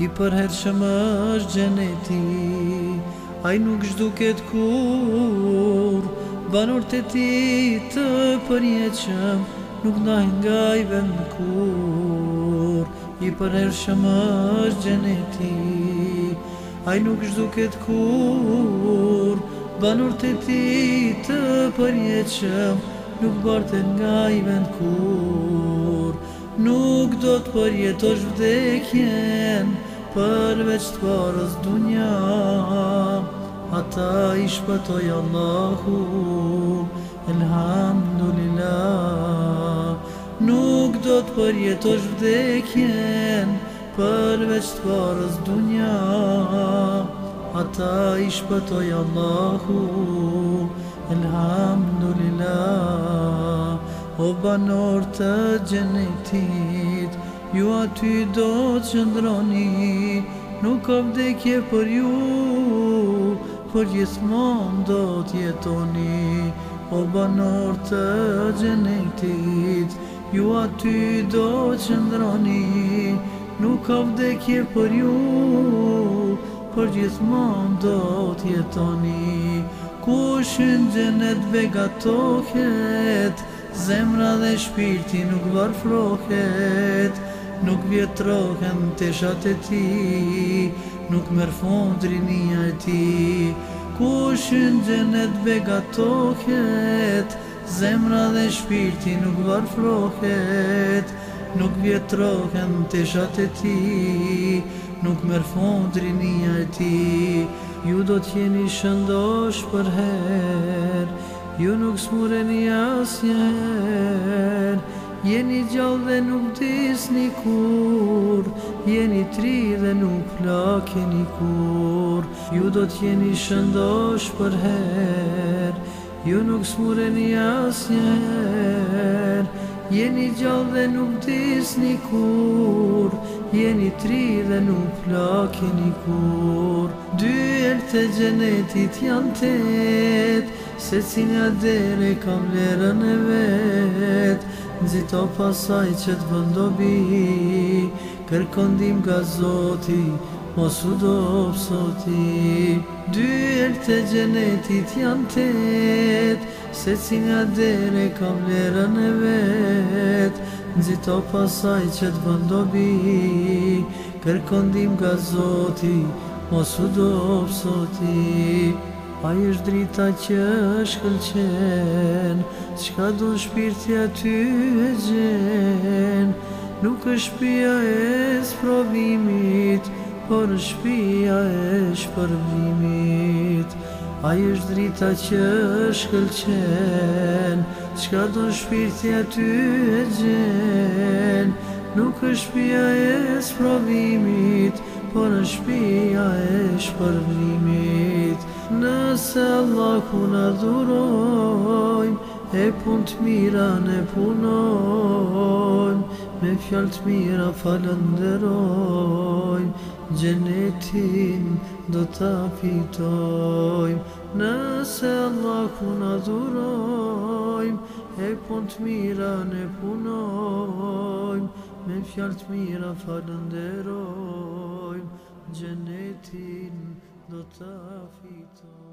I për herë është gjeneti aj nuk shduket kur Banur të ti të përjeqëm Nuk në nga i vend kur I për është gjeneti aj nuk shduket kur Banur të ti të përjeqëm Nuk bërë nga i vend kur do të përjetosh vdekjen Përveç të parës dunja Ata i shpëtoj Allahu Elhamdulillah Nuk do të përjetosh vdekjen Përveç të parës dunja Ata i shpëtoj Allahu Elhamdulillah O banor të gjenetit Ju aty do të qëndroni Nuk ka vdekje për ju Për gjithmon do të jetoni O banor të gjenetit Ju aty do të qëndroni Nuk ka vdekje për ju Për gjithmon do të jetoni Kushin gjenet vega tohet Zemra dhe shpirti nuk varfrohet Nuk vjetrohen të shatë e ti Nuk mërë fondri një e ti Ku e gjenet begatohet Zemra dhe shpirti nuk varfrohet Nuk vjetrohen të shatë e ti Nuk mërë fondri një e ti Ju do t'jeni shëndosh për herë Ju nuk smureni asjen Jeni gjallë dhe nuk disni kur Jeni tri dhe nuk plakeni kur Ju do t'jeni shëndosh për her Ju nuk smureni asjen Jeni gjallë dhe nuk disni kur Jeni tri dhe nuk plakeni kur Dyrë të gjenetit janë tëtë Se cina dere kam lërën e vetë Nëzito pasaj që të bëndobi Kërkondim ka zoti Mos u do pësoti. Dyrë të gjenetit janë tëtë Se cina dere kam lërën e vetë Nëzito pasaj që të bëndobi Kërkondim ka zoti Mos u do pësoti A është drita që është këllqen Shka do në shpirtja ty e gjen Nuk është pia e sprovimit provimit Por është pia e shpërvimit A është drita që është këllqen Shka do në shpirtja ty e gjen Nuk është pia e sprovimit provimit është e provimit për po shpia e shpërvrimit Nëse Allah ku në dhurojmë E pun të mira në punojmë Me fjall të mira falën Gjenetin do të apitojmë Nëse Allah ku në dhurojmë E pun të mira në punojmë Fjartë të a falë në deroj Gjenetin do ta fitoj